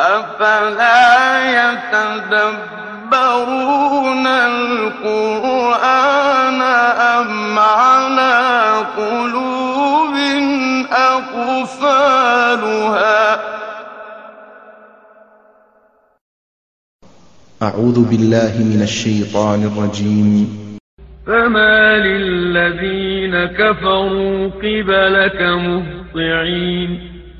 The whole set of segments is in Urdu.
أفلا يتدبرون القرآن أم على قلوب أقفالها؟ أعوذ بالله من الشيطان الرجيم. فما للذين كفروا قبلك مهطعين.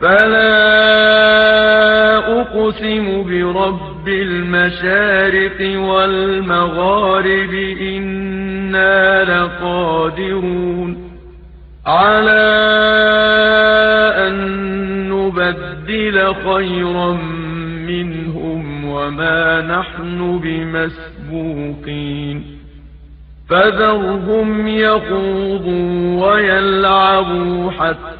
فلا أقسم برب المشارق والمغارب إنا لقادرون على أن نبدل خيرا منهم وما نحن بمسبوقين فذرهم يخوضوا ويلعبوا حتى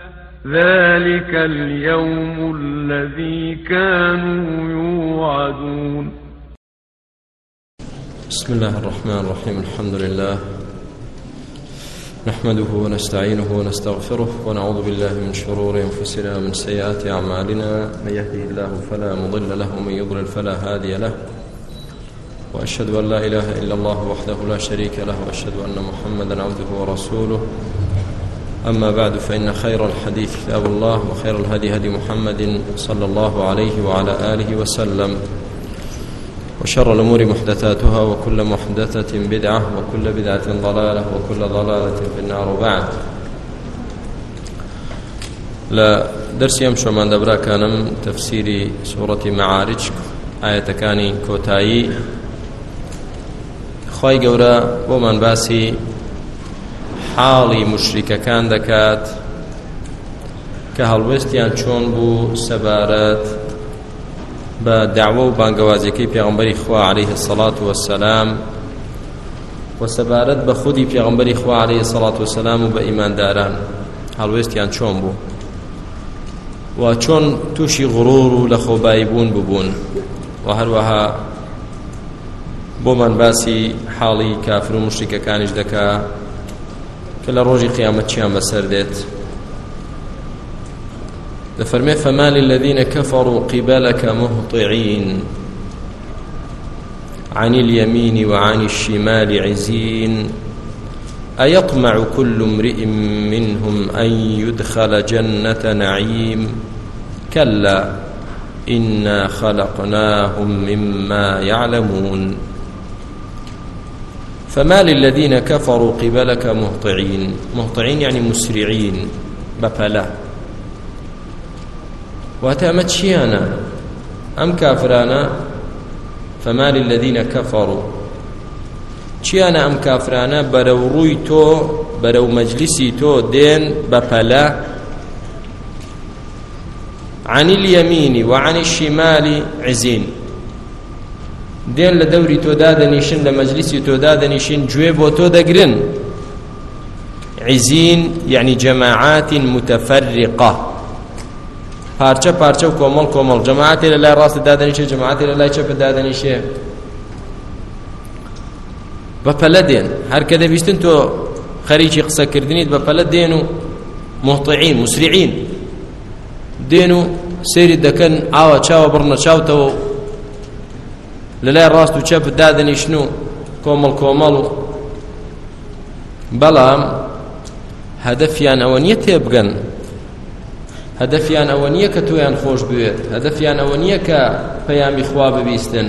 ذلك اليوم الذي كانوا يوعدون بسم الله الرحمن الرحيم، الحمد لله. نحمده ونستعينه ونستغفره ونعوذ بالله من شرور أنفسنا ومن سيئات أعمالنا. من يهده الله فلا مضل له، ومن يضلل فلا هادي له. وأشهد أن لا إله إلا الله وحده لا شريك له، وأشهد أن محمدا عبده ورسوله. أما بعد، فإن خير الحديث كتاب الله وخير الهدي هدي محمد صلى الله عليه وعلى آله وسلم. وشر الأمور محدثاتها وكل محدثة بدعة وكل بدعة ضلالة وكل ضلالة في النار. بعد لا، درس يمشو من دبرا كانم تفسير سورة معارج، آية كاني كوتايي خی گەورە بۆمان باسی حاڵی مشریکەکان دەکات کە هەڵوێستیان چۆن بوو سەبارەت بە داوە و بانگەوازیەکەی پێغمبەری خوا عليه الصلاة والسلام و سەبارەت بە خودی پێغمبەری خوا عليه الصلاة والسلام و بە ئیمانداران هەڵوێستیان چۆن بوو و چۆن تووشی غڕور و لە خۆبایی بوون ببوون و هەروەها بۆمان باسی حاڵی کافر و مشتێکەکانیش دەکا کە لە ڕۆژی قیامەت چیان بەسەر دێت؟ دەفەرمێ فەمال الذين كفروا قبلك مهطعين عن اليمين وعن الشمال عزين أيطمع كل امرئ منهم أن يدخل جنة نعيم كلا إنا خلقناهم مما يعلمون فما للذين كفروا قبلك مهطعين. مهطعين يعني مسرعين. بفلا. واتامت شيانا. أم كافرانا؟ فما للذين كفروا. شيانا أم كافرانا؟ برو روي تو برو مجلسي تو دين بفلا. عن اليمين وعن الشمال عزين. دێن لە دەوری تۆ دادەنیشن لە مەجلیسی تۆ دادەنیشن گوێ بۆ تۆ دەگرن عزین یعنی جەماعات متفرقة پارچە پارچە و کۆمەڵ کۆمەڵ جەماعاتی لە لای ڕاست دادەنیشێ جەماعاتی لە لای چەپ دادەنیشێ بەپەلە دێن هەر کە دەبیستن تۆ خەریکی قسەکردنیت بەپەلە دێن و محتعین مسرعین. دێن و سێری دەکەن ئاوە چاوە بڕنە چاوتەوە لەلای ڕاست و چەپ دادەنیشن و کۆمەڵ کۆمەڵ و بەڵام هەدەفیان ئەوە نییە تێبگەن هەدەفیان ئەوە نییە کە تۆیان خۆش بوێت هەدەفیان ئەوە نییە کە پەیامی خوا ببیستن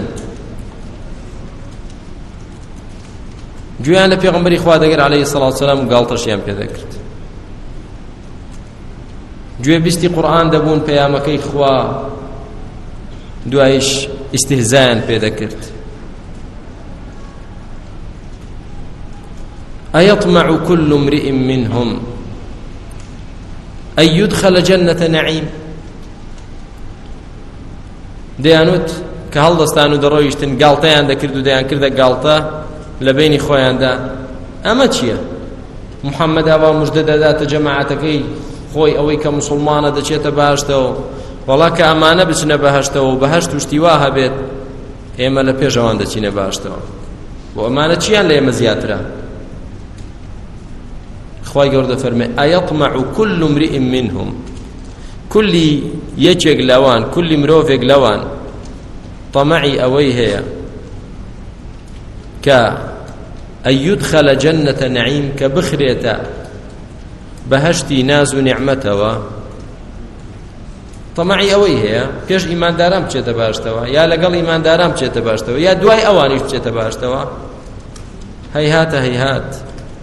گویان لە پێغمبەری خوا دەگەر عليه سڵات سلام گاڵتەشیان پێ دەکرد گوێبیستی قورآن دەبوون پەیامەکەی خوا دوایش ئیسیهزایان پێدەکرد أيطمع كل امرئ منهم أن يدخل جنة نعيم دەیانوت کە هەڵدەستان و دەڕۆیشتن گاڵتەیان دەکرد و دەیان کردە گاڵتە لە بینی خۆیاندا ئەمە چییە؟ محەممەد ئاوا مژدە دەداتە جەماعەتەکەی خۆی ئەوەی کە مسلمانە دەچێتە وڵا کە ئەمانە بچنە بەهشتەوە و بەهشت توشتی وا هەبێت ئێمە لە پێشەوان دەچینە باشتەوە بۆ ئەمانە چیان لە ئێمە زیاترە خی گەوردە فەرمێ ئەیەطمع كل امرئ منهم كلی یەکێک لەوان كلی مرۆڤێک لەوان طمعی ئەوەی هەیە کە أن يدخل جنة نعيم كبخريتا بهشتي ناز نعمتها طمعي أوي هي كيش إيمان دارام بچێتە باشتەوە یا لەگەڵ ئیمانداران بچێتە باشتەوە یا دوای ئەوانیش بچێتە باشتەوە هەیهاتە هەیهات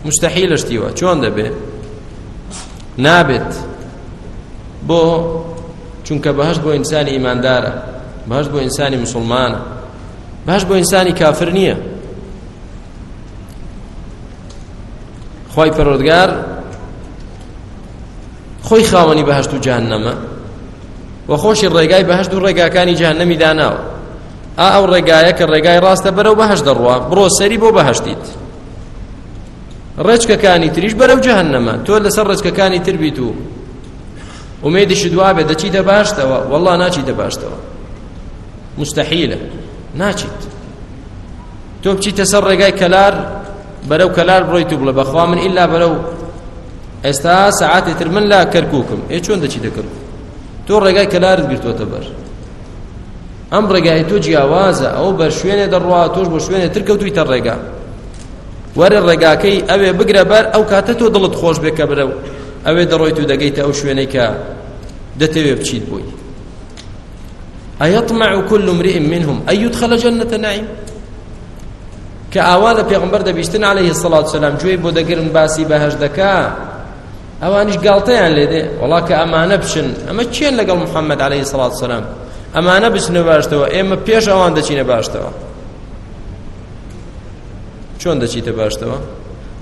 مستحیل شتیوە چۆن دەبێ نابێت بۆ چونکە بەهشت بۆ ئینسانی ئیماندارە بەهشت بۆ ئینسانی مسلمانە بەهشت بۆ ئینسانی کافر نییە خی پەرۆدگار خۆی خاوەنی بەهشت و جاهنەمە و خۆشی ڕێگای بەهشت و ڕێگاکانی جاهنەمی داناوە ئا ئەو ڕێگایە کە ڕێگای ڕاستە بەرەو بەهشت دەڕوا، بڕۆ سەری بۆ بەهشتیت. ڕێچکەکانی تریش بەرەو جاهنەمە تۆ لەسەر ڕێچکەکانی تر بیت و ومێدیش دوا بێت دەچیتە باشتەوە والله ناچیتە باشتەوە مستحیلە. ناچیت. تۆ بچیتە سەر ڕێگای کەلار، بەرەو کەلار بڕۆی تو بڵە بەخوا من ئللا بەرەو. ئێستا سعاتی تر من لا کەرکووکم. ئێ چۆن دەچی دەکرد تۆ ڕێگای کەلارت گرتوۆتە بەر ئەم ڕێگای تۆ جیاوازە ئەو بەر شوێنێ دەڕوا تۆش بۆ شوێنێ تر کەوتویتە ڕێگا وەرە ڕێگاکەی ئەوێ بگرە بەر ئەو کاتە تۆ دڵت خۆش بێکە برەو ئەوێ دەڕۆیت و دەگەیتە ئەو شوێنەی کە دەتەوێ بچیت بووی أيطمع كل امرئ منهم أن يدخل جنة نعيم کە ئاوا لە پێغمبەر دەبیستن عليه الصلاة والسلام گوێی بۆ دەگرن باسی بەهەش دەکا ئەوانیش گاڵتەیان لێ دێ وڵا کە ئەمانە بچن ئەمە چێن لەگەڵ محەممەد عليه الصلاة والسلام ئەمانە بچنە باشتەوە ئێمە پێش ئەوان دەچینە باشتەوە چۆن دەچیتە باشتەوە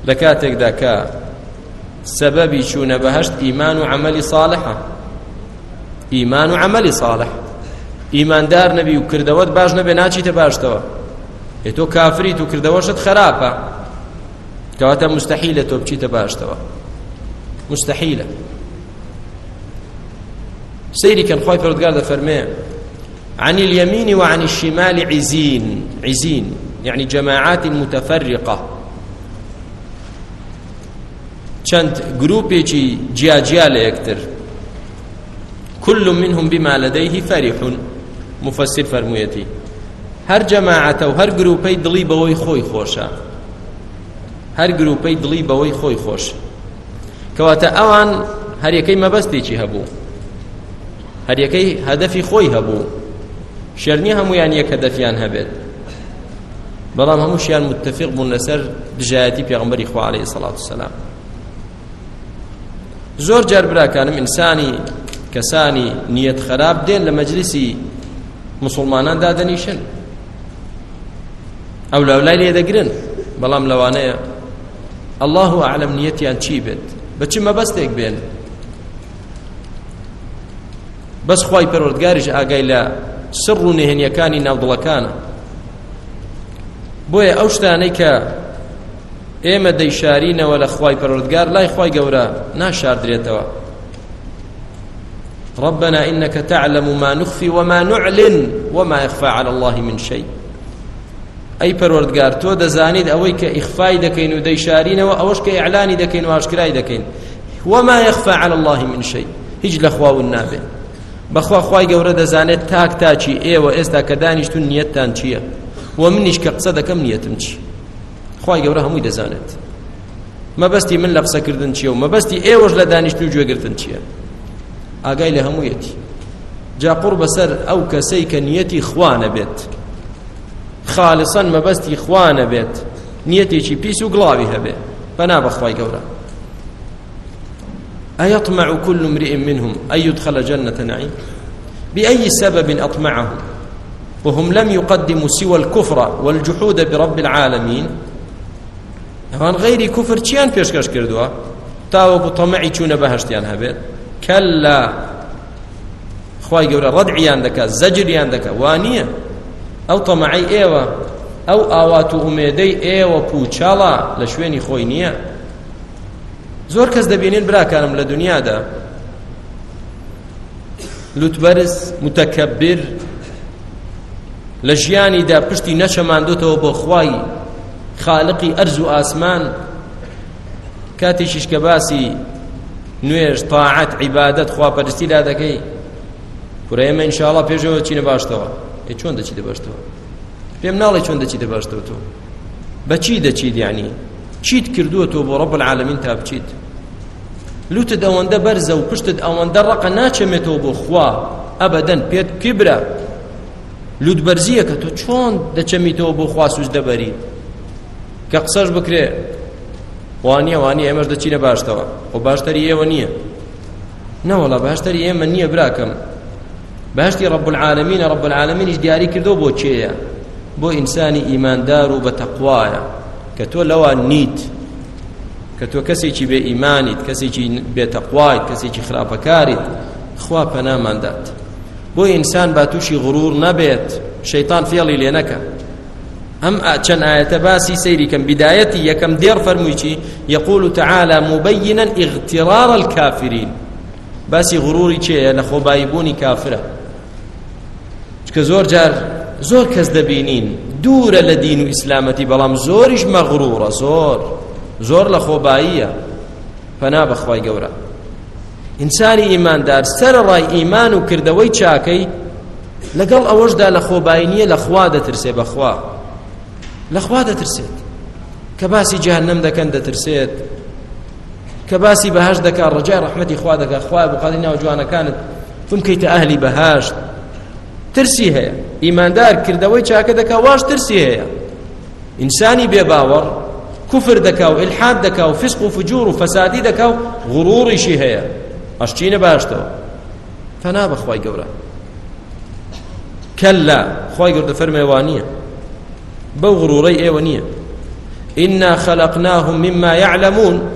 لە کاتێکدا کە سەبەبی چوونە بەهشت ئیمان و عملی صالحە صالح ئیماندار نەبی و کردەوەت باش نەبێ ناچیتە باشتەوە تۆ کافریت و کردەوەشت خراپە کەواتە مستحیلە تۆ بچیتە باشتەوە مستحيلة سيري كان خواهي فرودقار فرمي عن اليمين وعن الشمال عزين عزين يعني یعنی جماعات متفرقة چند گروپی جروبي جيا جيا ليكتر كل منهم بما لديه فرح مفسر فرميتي هر جماعة و هر جروبي دلي بوي خوي خوشا۔ هر جروبي دلي بوي خوي خوشا کەواتە ئەوان هەریەکەی مەبەستێکی هەبوو؟ هەریەکەی هەدەفی خۆی هەبوو. شێرنی هەمویان یەک هەدەفیان هەبێت. بەڵام هەمووشیان متفق بوون لەسەر دژایەتی پێغمبەری خوا عليه سەڵات وسلام زۆر جار براکانم ئینسانی، کەسانی نیەت خراپ دێن لە مەجلیسی مسلمانان دادەنیشن. ئەو لەولای لێ دەگرن. بەڵام لەوانەیە، الله أعلم نیەتیان چی بێت؟ بچی مەبەستێک بێن بەس خی پەرۆردگاریش ئاگای لە سڕ و نهێنیەکانی ناودڵەکانە بۆیە ئەو شتانەی کە ئێمە دەیشارینەوە لە خی پەرۆردگار لای خی گەورە ناشاردرێتەوە. ربنا إنك تعلم ما نخفي وما نعلن وما يخفى على الله من شيء. ئەی پەروەردگار تۆ دەزانیت ئەوەی کە ئیخفای دەکەین و دەیشارینەوە، ئەوەش کە ئیعلانی دەکەین و ئاشکرای دەکەین. وما يخفى على الله من شيء. هیچ لە خواون نابێت. بەخوا خوای گەورە دەزانێت تاک تاچی ئێوە ئێستا کە دانیشتون نیەتتان چییە؟ و منیش کە قسە دەکەم نیەتم چی؟ خوای گەورە هەمووی دەزانێت. مەبەستی من لە قسەکردن چییە و مەبەستی ئێوەش لە دانیشت و گوێگرتن چییە؟ ئاگای لە هەموویەتی. جا قڕ بەسەر ئەو کەسەی کە نیەتی خوانە بێت خالصا مەبەستی خوانە بێت نیەتێکی پیس و گڵاوی هەبێ. بەنا بەخوای گەورە. أيطمع كل امرئ منهم أن يدخل جنة نعيم؟ بأي سبب أطمعه وهم لم يقدموا سوى الكفر والجحود برب العالمين. هان غير كفر چيان پیشکش کردوا تاوكو طمعي چون بهشتيان هبت كلا. خواهي قولا ردعيان دكا زجريان دكا وانية أو طمعي ايوه او آوات اميدي ايوه پوچالا لشويني خوينية زور کس دبینین برا کانم لدنیا دا لوتبرز متکبر لجیانی دا پشتی نشمان دوتا و بخواهی خالقی ارز و آسمان کاتی ششکباسی نوێژ طاعت عیبادت خوا پەرستی لا دەکەی پورە ئێمە ئینشاءڵڵا پێشەوە چینە باشتەوە ێ چۆن دەچی دەباشتەوە پێم ناڵێ چۆن دەچی دەباشتەوە تۆ بەچی دەچیت یعنی چیت کردووە تۆ بۆ ڕب العالمین تا بچیت لوتت ئەوەندە بەرزە و پشتت ئەوەندە ڕقە ناچەمێتەوە بۆ خوا ئەبەدەن پێت کیبرە لوت بەرزیە کە تۆ چۆن دەچەمیتەوە بۆ خوا سوش دەبەریت کە قسەش بکرێ وانیە وانە ئێمەش دەچینە باشتەوە خۆ باشتری ئێوە نییە نەوەڵە باشتری ئێمە نییە براکەم باشتی رب العالمین رب العالمینیش دیاری کردو بۆ چێیە بۆ ئینسانی ئیماندار و بە تەقوایە کە تۆ لەوە نیت، کە تۆ کەسێکی بێ ئیمانیت، کەسێکی بێ تەقوایت کەسێکی خراپەکاریت، خوا پەناماندات بۆ ئینسان با تووشی غرور نەبێت شەیطان فێڵی لێ نەکە. ام چن آية باسي سيري كم بدايتي يكم دير فرميشي يقول تعالى مبينا اغترار الكافرين باسي غروري چه لخو بايبوني كافرة چك زور جار زور كز دبينين دور لدين اسلامتي بلام زورش مغرورة زور زور لخو بايا فنا بخواي قورا انساني ايمان دار سر راي ايمان وكردوي چاكي لقل اوجدا لخو باينية لخوا دترسي بخوا لخوا دترسيت كباسي جهنم دكن دترسيت كباسي بهاش دكا رجاء رحمتي اخوا دكا اخوا ابو قادرنا وجوانا كانت ثم كيت اهلي بهاش ترسي هي ايمان دار كردوي چاكه دكا واش ترسي هي انساني بباور كفر دكا والحاد دكا وفسق وفجور وفساد دكا غرور شي هي اشتينا باشتو فنا بخواي قورا كلا خواي قرد فرمي وانيه بو غروري ايوانية إنا خلقناهم مما يعلمون.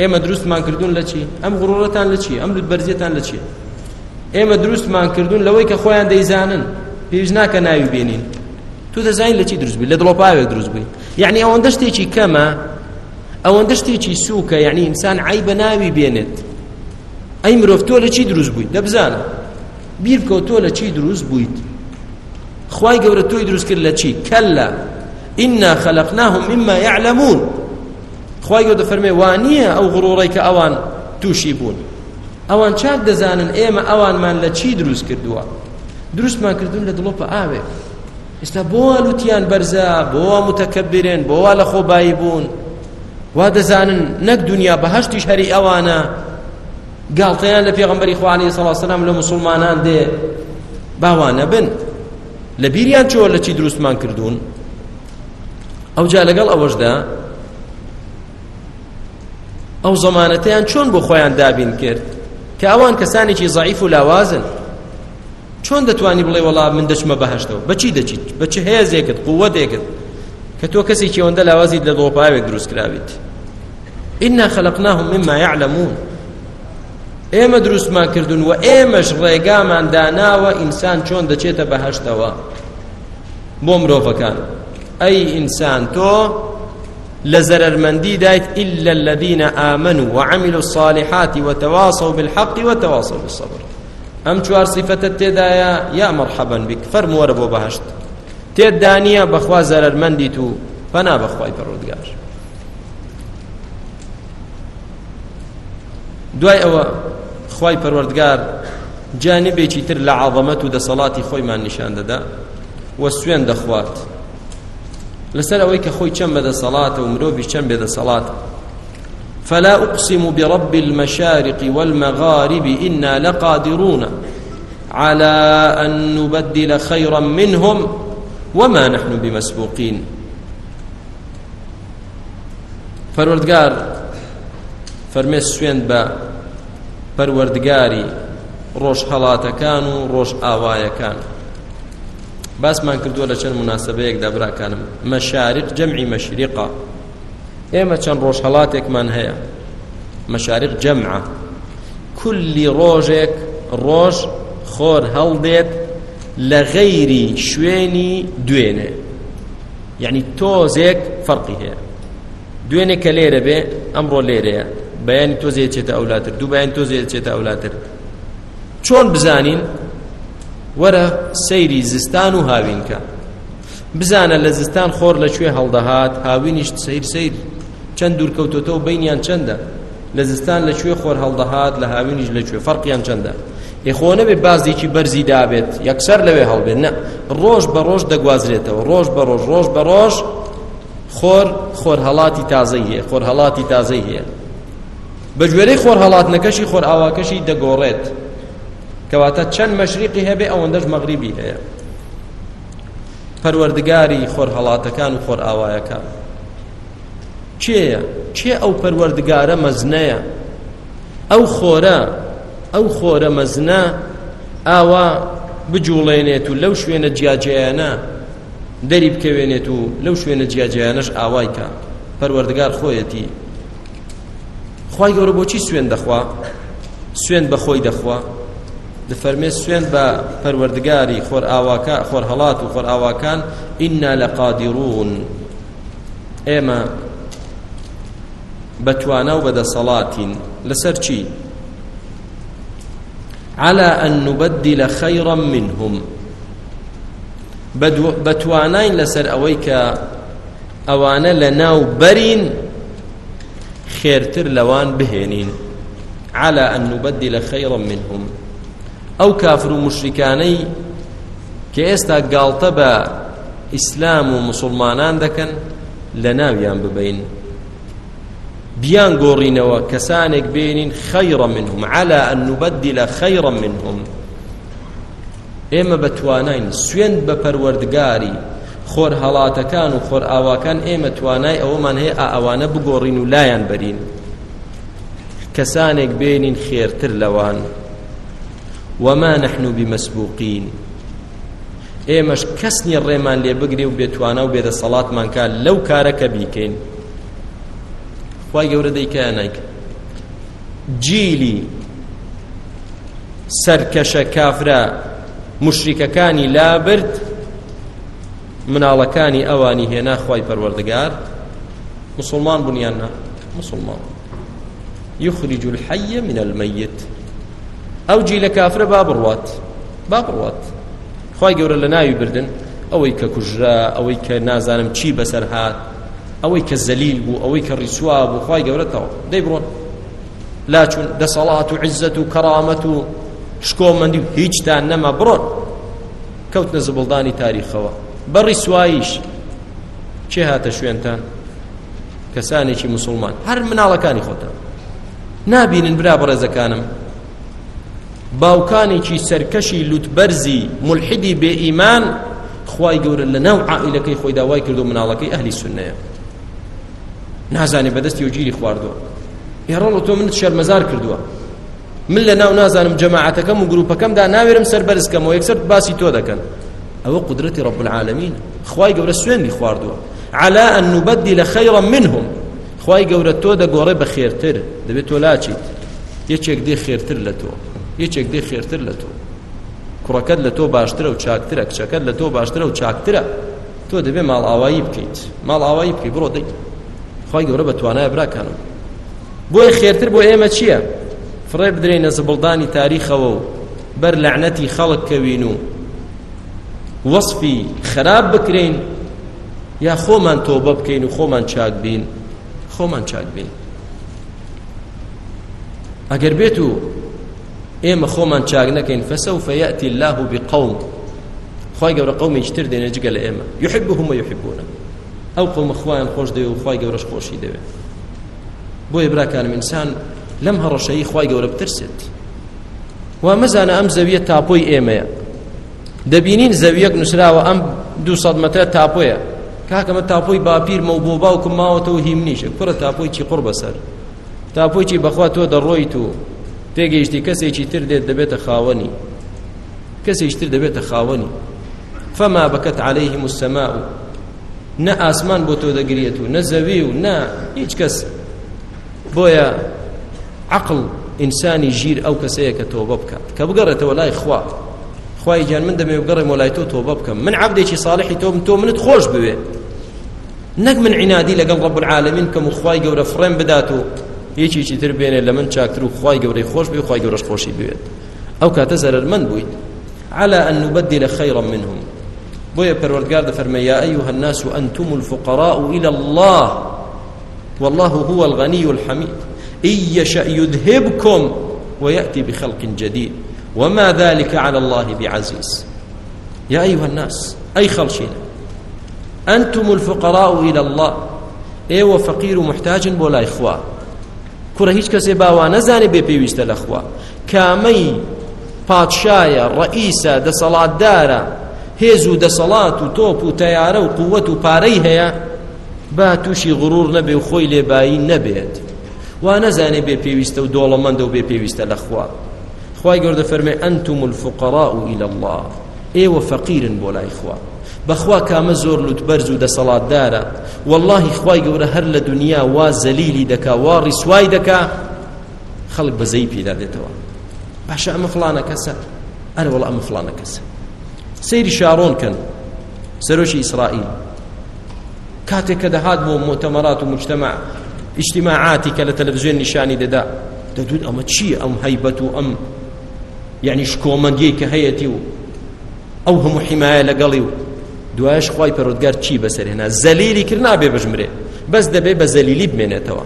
ايما دروست ما كردون لچي ام غرورتان لچي ام لدبرزيتان لچي ايما دروست ما كردون لوي كخوان ديزانن بيجناك ناوي بينين تو دزاين لچي دروست بي لدلوباوي دروست بي يعني او اندشتي چي كما او اندشتي چي سوكا يعني انسان عيب ناوي بينت اي مروف تو لچي دروست بي دبزانا بيركو تو لچي دروست بيت خواي قورة توي دروس كلا شيء كلا إنا خلقناهم مما يعلمون. خواي قورة فرمي وانية أو غروريك أوان توشيبون أوان شاك دزانن إيما أوان من لا شيء دروس كردوا دروس ما كردون لدلوبة آوه استا بوا لوتيان برزا بوا متكبرين بوا لخو بايبون ودزانن نك دنيا بهشتش هري أوانا قالتيان لفي إخوة عليه الصلاة والسلام لمسلمانان دي باوانا بن. لبیریان چۆ لە چی دروستمان کردوون؟ ئەو جا لەگەڵ ئەوەشدا، ئەو زەمانەتیان چۆن بۆ خۆیان دابین کرد؟ کە ئەوان کەسانێکی زعیف و لاوازن چۆن دەتوانی بڵێ وەڵا من دەچمە بەهشتەوە؟ بەچی دەچیت؟ بەچ هەیەزێکت قووەتێکت کە تۆ کەسێکی ئەوەندە لاوازیت لە دڵۆپاوێک دروست کراویت. إنا خلقناهم مما يعلمون. ئێمە دروستمان کردوون و ئێمەش ڕێگامان داناوە ئینسان چۆن دەچێتە بەهشتەوە. بۆ مرۆڤەکان. ئەی ئینسان، تۆ لە زەرەرمەندی دایت إلا الذين آمنوا وعملوا الصالحات وتواصوا بالحق وتواصوا بالصبر. ئەم چوار صفتە تێدایە یا مرحبا بك فەرموەرە بۆ بەهشت تێدانیە بەخوا زەرەرمەندیت و پەنا بەخوای پەڕۆدگار دوای ئەوە خوای پەروەردگار جانبێکی تر لە عظەمەت و دەسەڵاتی خۆیمان نیشان دەدا و سوێن دەخوات لەسەر ئەوەی کە خۆی چەند بەدەسەڵاتە و مرۆڤی چەند بێدەسەڵاتە فلا أقسم برب المشارق والمغارب إنا لقادرون على أن نبدل خيرا منهم وما نحن بمسبوقين. فالوردقار فەرمێ سوێن بە پەروەردگاری ڕۆژ هەڵاتەکان و ڕۆژ ئاوایەکان باسمان کردووە لە چەند مناسبەیەکدا براکانم مەشارق جەمعی مەشریقا ئێمە چەند ڕۆژ هەڵاتێکمان هەیە. مەشارق جەمعە. کولی ڕۆژێک ڕۆژ خۆر هەڵدێت لە غەیری شوێنی دوێنێ. یعنی تۆزێک فەرقی هەیە. دوێنێ کە لێرە بێ، ئەمڕۆ لێرەیە. بەیانی تۆزێ چێتە ئەولاتر، دوو بەیان تۆزێ چێتە ئەولاتر. چۆن بزانین؟ وەرە سەیری زستان و هاوینکە. بزانە لە زستان خۆر لەکوێ هەڵدەهات هاوینیشت سیر سیر چەند دوورکەوتۆتەوە بینیان چەندە؟ لە زستان لەکوێ خۆر هەڵدەهات، لە هاوینیش لەکوێ فەرقیان چەندە؟ ئێخۆنە بێ بازێکی بەرزی دابێت، یەکسەر لەوێ هەڵبێت، نە. ڕۆژ بە ڕۆژ دەگوازرێتەوە، ڕۆژ بە ڕۆژ ڕۆژ بە ڕۆژ. خۆر خۆر هەڵاتی تازەی هەیە خۆر هەڵاتی تازەی هەیە. بە گوێرەی خۆر هەڵات نەکەشی خۆر ئاواکەشی دەگۆڕێت. کەواتە چەند مەشریقی هەبێ ئەوەندەش مەغریبی هەیە. پەروەردگاری خۆر هەڵاتەکان و خۆر ئاوایەکان چێە چێ ئەو پەروەردگارە مەزنەیە؟ ئەو خۆرە ئەو خۆرە مەزنە ئاوا بجوڵێنێت و لەو شوێنە جیاجیانە دەری بکەوێنێت و لەو شوێنە جیاجیانەش ئاوایکە پەروەردگار خۆیەتی. خی گەورە بۆچی سوێن دەخوا؟ سوێن بە خۆی دەخوا. دەفەرمێ سوێن بە پەروەردگاری خۆر ئاواکە خۆر هەڵات و خۆر ئاواکان ئیننا لە قادیڕون ئێمە بەتوانە و بەدەسەڵاتین على أن نبدل خيرا منهم. بتوانين لسر أويك أوانا لناو برين خيرتر لوان بهينين على أن نبدل خيرا منهم. أو كافر مشركاني كيستا قالت با إسلام ومسلمانان دكن لناو يان ببين بيان قورينوا كسانك بينين خيرا منهم على أن نبدل خيرا منهم. إما بتوانين سوين بپروردگاري خور هلاتكان وخور آواكان إما تواناي أو من هي آوانا بقورين لا ينبرين كسانك بينين خير ترلوان وما نحن بمسبوقين ئێمەش کەسنی ڕێمان لێ بگرێ و بێتوانە و بێدە سەڵاتمان کا لەو کارەکە بیکەین؟ خی گەورە دەیکە نایکە جیلی، سەرکەشە کافرە مشریکەکانی لابرد، مناڵەکانی ئەوانی هێنا خی پەروەردگار. مسلمان بنیاننا؟ مسلمان. يخرج الحي من الميت ئەو جی لە کافرە با بڕوات با بڕوات خی گەورە لە ناوی بردن. ئەوەی کە کوژرا نازانم چی بەسەر هات. ئەوەی کە زەلیل بوو ئەوەی کە ڕیسوا بوو خی گەورەتەوە دەی بڕۆن لاچون دەسەڵات و عزت و کەرامەت و شکۆمەندی و هیچتان نەما. بڕۆن کەوت نە زبڵدانی تاریخەوە. بەڕی سواییش چێ هاتە شوێنتان؟ کەسانێکی مسلمان. هەر مناڵەکانی خۆتان. نابینن برا بەڕێزەکانم. باوکانێکی سەرکەشی لوتبەرزی ملحدی بێ ئیمان، خی گەورە لە ناو عائلەکەی خۆی داوای کردو مناڵەکەی ئەهلی سنەیە. نازانێ بەدەستی و گیری خواردووە. ئێڕۆڵ تۆ منت شەرمەزار کردووە. من لە ناو نازانم جەماعەتەکەم و گروپەکەمدا ناوێرم سەر بەرزکەمەوە، یەکسەر باسی تۆ دەکەن. ئەوە قدرەتی رب العالمین خی گەورە سوێنی خواردووە. على أن نبدل خيرا منهم. خی گەورە تۆ دەگۆڕێ بە خێرتر دەبێت تۆ لاچیت. یەکێک دێ خێرتر لە تۆ. یەکێک دێ خێرتر لە تۆ کوڕەکەت لە تۆ باشترە و چاکترە کچەکەت لە تۆ باشترە و چاکترە تۆ دەبێ ماڵ ئاوایی بکەیت ماڵ ئاوایی بکەیت بڕۆ دەیت خی گەورە بە توانایە براکانم بۆی خێرتر بۆ ئێمە چییە فڕێ بدرێنە زبڵدانی تاریخەوە و بەر لەعنەتی خەڵک کەوین و وەصفی خراپ بکرین. یا خۆمان تۆبە بکەین و خۆمان چاک بین. خۆمان چاک بین. ئەگەر بێت و ئێمە خۆمان چاک نەکەین فەسەوف یەتی الله بقوم. خی گەورە قومێکی تر دێنە جگە لە ئێمە یحبهم ويحبونه ئەو قومە خوایان خۆش دەوێ و خی گەورەش خۆشی دەوێت بۆیە براکانم ئینسان لەم هەڕەشەیی خی گەورە بترسێت وا مەزانە ئەم زەویە تاپۆی ئێمەیە دەبینین زەویەک نووسراوە ئەم دو سەد مەترە تاپۆیە کاکەمە تاپۆی باپیر مە بۆ باوکم ماوەتەوە هیم نیشە کوڕە تاپۆی چی قڕ بەسەر تا پۆچی بەخوا تۆ دەڕۆیت و تێگەیشتی کەسێکی تر دێت دەبێتە خاوەنی. کەسێکتر دەبێتە خاوەنی. فما بكت عليهم السماء. نا آسمان بۆ تۆ دەگرێت و، نە زەوی و نا هیچ کەس. بۆیە عقل ئینسانی ژیر ئەو کەسەیە کە تۆبە بکات کە بگەڕێتەوە لای خوا. خوای جان، من دەمێ بگەڕێ مۆلای تۆ تۆبە بکەم. من عبدێکی صالحی تۆ تۆ منت خۆش بوێ. نەک من عنادی لەگەڵ ڕب العالمین کەم و خوای گەورە فڕێم بدات و یەکێکی تر بێنێ لە من چاکتر و خوای گەورەی خۆش بێ خوای گەورەش خۆشی بوێت. ئەو کاتە زەرمەند بوویت. على أن نبدل خيرا منهم. بويا پروردگار ده فرمى يا أيها الناس أنتم الفقراء إلى الله. والله هو الغني الحميد. إن يشأ يذهبكم ويأتي بخلق جديد. وما ذلك على الله بعزيز. يا أيها الناس، أي خلشين أنتم الفقراء إلى الله. إيوه فقير محتاج بولا إخوة كره هيش كسي باوا نزاني بيبيوست الأخوة كامي پادشایە، ڕئیسە، دەسەڵاتدارە، هێز و دەسەڵات و تۆپ و تەیارە و قووەت و پارەی هەیە، با تووشی غڕور نەبێ و خۆی لێبایی نەبێت. وا نەزانێ بێ پێویستە و دۆڵەمەندە و بێ پێویستە لە خوا. خی گەوردە فەرمێ ئەنتم الفقراء إلى الله. ئێوە فەقیرن بۆ لای خوا. بەخوا کامە زۆر لوت و دەسەڵاتدارە واللهی خی گەورە هەر لە دنیا وا زەلیلی دەکا، وا ڕیسوای دەکا، خەڵک بەزەی پێدا دێتەوە. باشا أم فلانة كسا أنا والله أم فلانة كسا سيري شارون كان سروشي إسرائيل كاتي كده هاد مؤتمرات ومجتمع اجتماعاتي كلا تلفزيون نشاني ددا ددود أم تشي أم هيبة أم يعني یعنی شكو من ديك هيتي أو هم حماية لقلي دواش خواي پرودگار چی بسر هنا زلیلی کرنا به بێ بژمرێ. بەس دەبێ بە زەلیلی بمێنێتەوە.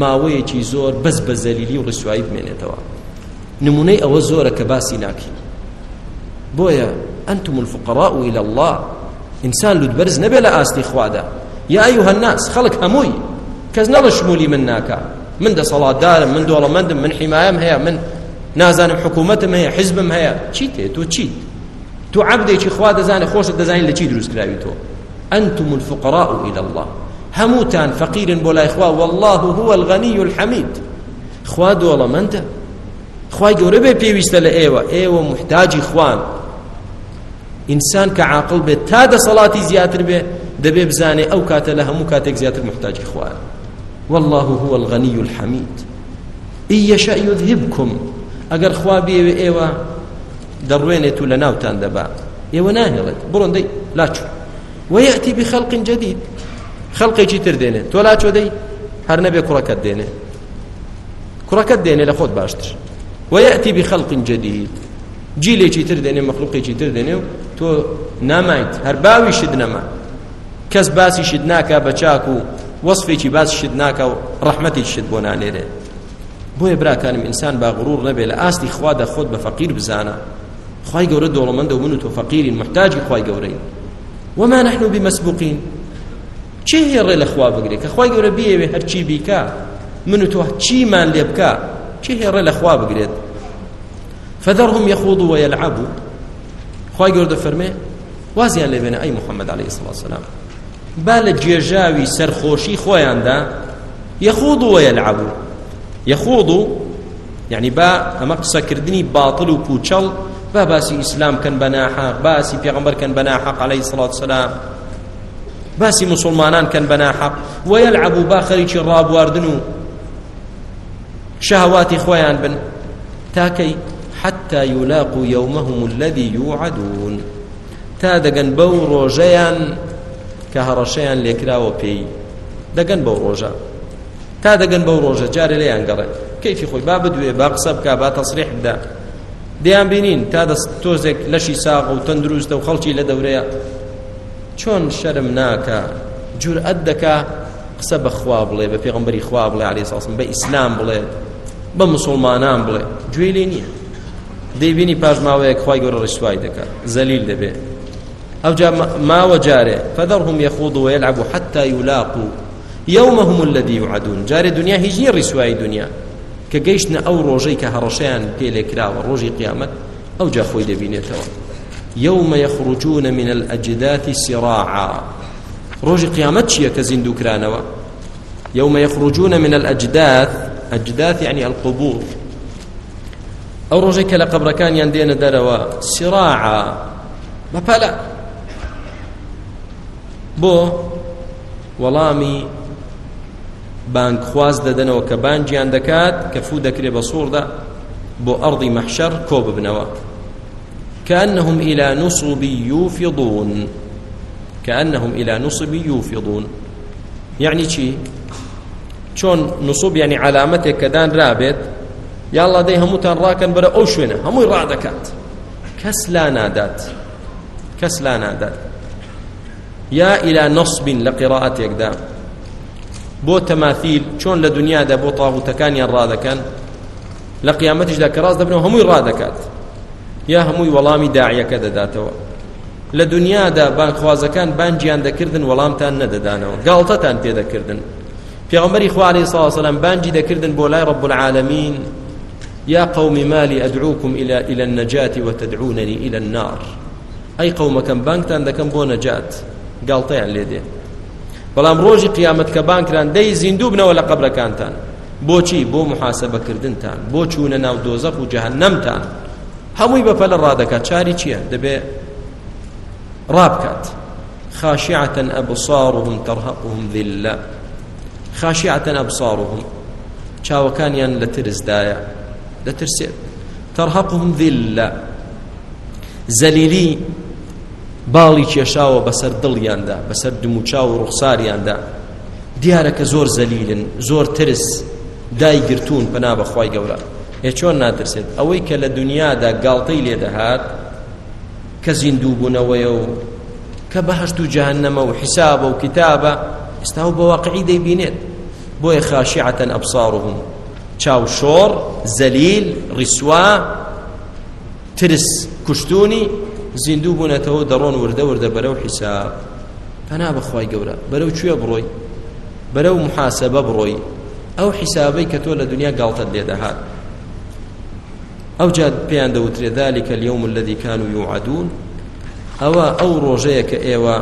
ماوەیەکی زۆر بەس بە زەلیلی و ڕسوایی بمێنێتەوە. نمونەی ئەوە زۆرە کە باسی ناکەی بۆیە ئەنتم الفقراء إلى الله. إنسان لود برز نبي لا آستي خوادا. يا أيها الناس خلق هموي كز نڵش مولی من ناکا. من دە سەڵات دارم، من دۆڵەمەندم، من حیمایم هەیە، من نازانم حکوومەتم هەیە حزبم هەیە. چیتێ تۆ چیت؟ تو عبدێکی خوا دەزانێ خۆشت دەزانین لە چی دروست کراوی تۆ أنتم الفقراء إلى الله هموتان فقير بولا إخوة والله هو الغني الحميد خوا دۆڵەمەندە خوای گەورە بێ پێویستە لە ئێوە ئێوە محتاجی خوان ئینسان کە عاقل بێت تا دەسەڵاتی زیاتر بێ دەبێ بزانێ ئەو کاتە لە هەموو کاتێک زیاتر محتاجی خوان والله هو الغني الحميد إن يشاء يذهبكم ئەگەر خوا بێوێ ئێوە دەڕوێنێت و لە ناوتان دەبا ئێوە ناهێڵێت بڕۆن دەی لاچوو بخلق جديد. خلقێکی تر دێنێت تۆ لاچۆ دەی هەر نەبێ کوڕەکەت دێنێ کوڕەکەت دێنێ لە باشتر. ويأتي بخلق جديد. جيلي چی تر دێنێ مخلوقی چی تر دێنێ و تۆ نامایت هەر باوی شت نەما کەس باسی شت ناکە بە چاک و وەصفێکی باسی شت ناکە و ڕەحمەتی با غرور نەبێ لە ئاستی خوا دە خۆت بە فەقیر بزانە خوای گەورە دۆڵەمەندە و من و تۆ فەقیرین، محتاجی خوای گەورەین وما نحن بمسبوقين چی هێڕێ لە خوا بگرێ؟ کە خوای گەورە بیەوێ هەرچی بیکا؟ من و تۆ چیمان لێ بکە چی هێڕێ لە خوا بگرێت؟ فذرهم يخوضوا ويلعبوا. خواهي قرد فرمي وازيان لبين أي محمد عليه الصلاة والسلام بال جيجاوي سرخوشي خويان دا يخوضوا ويلعبوا. يخوضوا يعني با أما قصة باطل وبوچل با باسي إسلام كان بنا حق باسي پیغمبر كان بنا حق عليه الصلاة والسلام. باسي مسلمانان كان بنا حق. ويلعبوا باخريش الراب واردنو. شهوات خويان بن. تاكي حتى يلاقوا يومهم الذي يوعدون تا دقن بو روجيان كهرشيان لكرا وبي دقن بو روجا تا دقن بو روجا جاري ليان قرأ كيف خوي باب دوي باقصب كابا تصريح بدا ديان بينين تا دست توزك لشي ساق و وتندروز دو خلشي لدوريا چون شرم ناكا جور أدكا قصب خواب بلي بفيغمبري خواب بلي عليه الصلاة والسلام بإسلام بلي بمسلمانان بلي جويلي نيه دەیبینی پاش ماوەیەک خی گەۆرە ڕشتوای دەکات زەلیل دەبێ. ئەو جا ماوە جارێ. فەدەڕهم یەخوض ويلعب حتى يلاقوا يومهم الذي يوعدون جارێ دنیا هیچ نییە ڕیسوایی دنیا. کە گەیشتنە ئەو ڕۆژەی کە هەڕەشەیان پێ لێکراوە ڕۆژی قیامەت، ئەو جا خۆی دەبینێتەوە. يوم يخرجون من الأجداث سراعا. ڕۆژی قیامەت چییە کە زیندوو کرانەوە يوم يخرجون من الأجداث، أجداث يعني القبور. أو رجيك لقبر كان يندين دروا سراعا. بفلا بو وڵامی بانگ خواز دەدەنەوە کە بانجیان دەکات، کە فو دەکرێ بە سووردا بۆ ئەڕضی مەحشەر کۆ ببنەوە. كأنهم إلى نصب يوفضون. كأنهم إلى نصب يوفضون. يعني چی؟ چون نصب یعنی يعني علامتك كدان رابط يا الله دي هموتان راكن برا او شوينه همو رادكات كس لا نادات. كس لا نادات. يا الى نصب لقراءتك دا بو تماثيل چون لدنيا دا بو طاغوتكان يرادكن لقيامتش دا كراس دبنو همو رادكات يا همو ولامي داعيه كذا داتوا لدنيا دا بان خوازكان بان جيان دا كردن ولامتان نددانو غلطتان بيدا كردن پیغمبر اخوة عليه الصلاة والسلام بانجي دا كردن بولاي رب العالمين يا قوم مالي أدعوكم إلى, إلى النجاة وتدعونني إلى النار. أي قوم كم بانكتان دا كم بو نجاة قال طيعا ليدي بلام روجي قيامت كبانكران دي زندوبنا ولا قبر كانتان بو چي بو محاسبة كردنتان بو چون ناو دوزخ و جهنمتان هموي بفل الرادكا چاري چيا دبي رابكات خاشعة أبصارهم ترهقهم ذلة خاشعة أبصارهم چاوكانيان لترز دايا لترسيد ترهقهم ذلة زليلي باڵی کێشاوە بەسەر دڵیاندا، بەسەر دموچاو و ڕوخساریاندا. دیارەکە زۆر زەلیلن، زۆر ترس، دایگرتوون پنا بەخوای گەورە. هێ چۆن ناترسێت ئەوەی کە لە دنیادا گاڵتەی لێدەهات کە زیندوو بوونەوەیە و کە بەهشت و جهنەمە و حیسابە و کتابە، ئێستا و بەواقعی دەیبینێت. بۆیە خاشعەتەن ئەبصارهم چاو شۆڕ، زەلیل، ڕیسوا، ترس، کوشتونی زیندوو بوونەتەوە، دەڕۆن وردە وردە بەرەو حیساب. پەنا بەخوای گەورە. بەرەو کوێ بڕۆی؟ بەرەو محاسبە بڕۆی. ئەو حیسابەی کە تۆ لە دنیا گاڵتت لێ دەهات ئەو جاد پێیان دەوترێ ذلك اليوم الذي كانوا يوعدون. ئەوە ئەو ڕۆژەیە کە ئێوە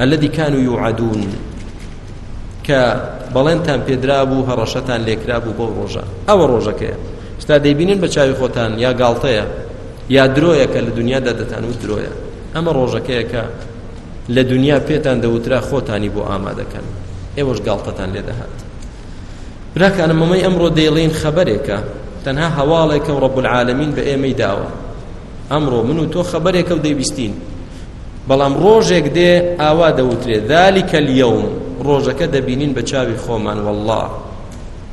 الذي كانوا يوعدون. کە بەڵێنتان پێدرا بوو هەڕەشەتان لێکرا بوو بۆ ڕۆژە. ئەوە ڕۆژەکەیە. ستا دەیبینین بە چاوی خۆتان یا گاڵتەیە؟ یا درۆیە کە لە دنیادا دەتانوت درۆیە. ئەمە ڕۆژەکەیە کە لە دنیا پێتان دەوترا خۆتانی بۆ ئامادەکەن. ئێوەش گاڵتەتان لێ دەهات. براکانە مەمەی ئەمڕۆ دەیڵین خەبەرێکە. تەنها هەواڵێکە و ڕب العالمین بە ئێمەی داوە. ئەمڕۆ من و تۆ خەبەرێکە و دەیبیستین. بەڵام ڕۆژێک دێ ئاوا دەوترێ. ذلكە اليوم. ڕۆژەکە دەبینین بە چاوی خۆمان، والله.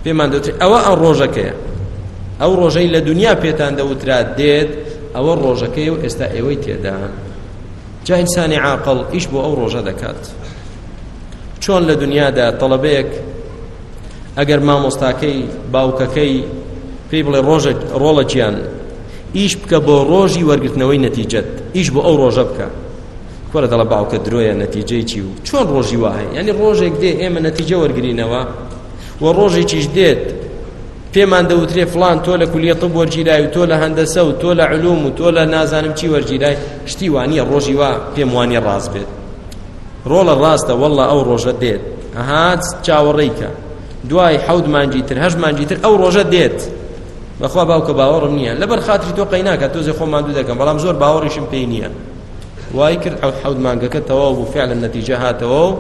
پێمان دەوترێت ئەوە ئەم ڕۆژەکەیە. ئەو ڕۆژەی لە دنیا پێتان دەوترا دێت ئەوە ڕۆژەکەی و ئێستا ئێوەی تێدان جا ئینسانی عاقڵ ئیش بۆ ئەو ڕۆژە دەکات. چۆن لە دنیادا تەڵەبەیەک، ئەگەر مامۆستاکەی، باوکەکەی، پێی بڵێ ڕۆژە، ڕۆڵە گیان ئیش بکە بۆ ڕۆژی وەرگرتنەوەی نەتیجەت. ئیش بۆ ئەو ڕۆژە بکە. کۆرە دەڵە باوکە درۆیە نەتیجەی چی و؟ چۆن ڕۆژی وایە ینی ڕۆژێک دێ ئێمە نەتیجە وەرگرینەوە و ڕۆژێکیش دێت. پێمان دەوترێ فلان، تۆ لە کولیە طب وەرگیرای و تۆ لە هەندەسە و تۆ لە علوم و تۆ لە نازانم چی وەرگیرای شتی وانیە ڕۆژی وا پێم وانە ڕاست بێت. ڕۆڵە ڕاستە وەڵە ئەو ڕۆژە دێت. ئەهات چاوەڕێیکە. دوای حەود مانجی تر هەش مانجی تر ئەو ڕۆژە دێت. بەخوا باوکە باوەڕم نییە. لەبەر خاتری تۆ قەیناکە تۆزی خۆمان دوو دەکەم، بەڵام زۆر باوەڕیشم پێی نییە. وای کرد ئەو حەود مانگەکە تەواو بوو فعلا نەتیجە هاتەوە و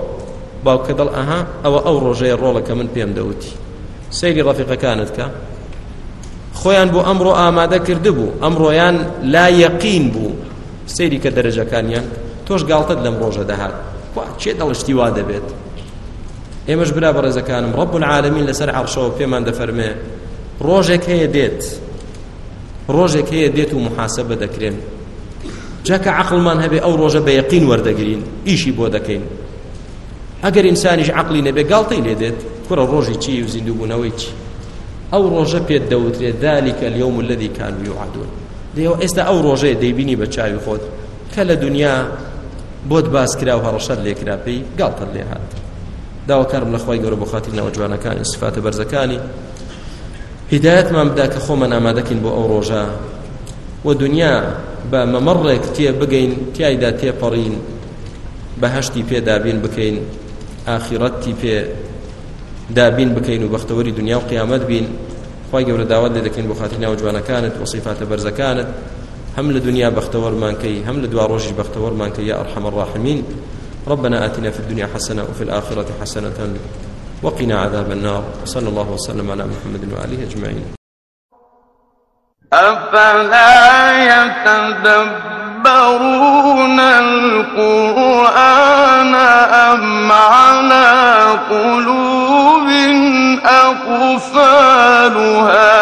باوکە دڵ، ئەها، ئەوە ئەو ڕۆژەیە ڕۆڵەکە من پێم دەوتی. سەیری ڕەفیقەکانت کە خۆیان بۆ ئەمڕۆ ئامادە کرده بوو ئەمڕۆیان لا یەقین بوو سەیری کە دەرەجەکانیان تۆش گاڵتت لەم ڕۆژە دەهات چێ دڵشتی وا دەبێت ئێمەش برا بەڕێزەکانم ڕب العالمین لەسەر عەرشەوە پێمان دەفەرمێ ڕۆژێک هەیە دێت؟ ڕۆژێک هەیە دێت و محاسبە دەکرێن جاکە عقلمان هەبێ ئەو ڕۆژە بە یەقین وەردەگرین ئیشی بۆ دەکەین ئەگەر ئینسانیش عقلی نەبێ گاڵتەی لێ کوڕە ڕۆژی چی و زیندووبوونەوەی چی؟ ئەو ڕۆژە پێت دەوترێت ذلك اليوم الذي كانوا يوعدون دەیەوە ئێستا ئەو ڕۆژەیە دەیبینی بە چاوی خۆت کە لە دنیا بۆت باس کرا و هەڕەشەت لێکرا پێی لێ هات. داواکارم لە خۆی گەورە بۆ خاطر نەوەجوانەکانی سفاتە بەرزەکانی هدایەتمان بدا کە خۆمان ئامادەکەین بۆ ئەو ڕۆژە و دنیا بە مەمەڕێک تێ بگەین تایدا تێپەڕین بە پێدابین بکەین ئاخرەتی پێ دابین بکەین و بەختەوەری دنیا و قیامەت بین. خی گەورە داوات لێ دەکەین بۆ خاتی ناو جوانەکانت وصیفاتە بەرزەکانت. هەم لە دنیا بەختەوەرمانکەی، هەم لە دوا ڕۆژی بەختەوەرمانکە یا ئەرحەم الراحمین. ربنا آتنا في الدنيا حسنة وفي الآخرة حسنة وقنا عذاب النار. وصلى الله وسلم على محمد وآله أجمعين. أفلا يتدبرون القرآن أم على قلوب أمثالها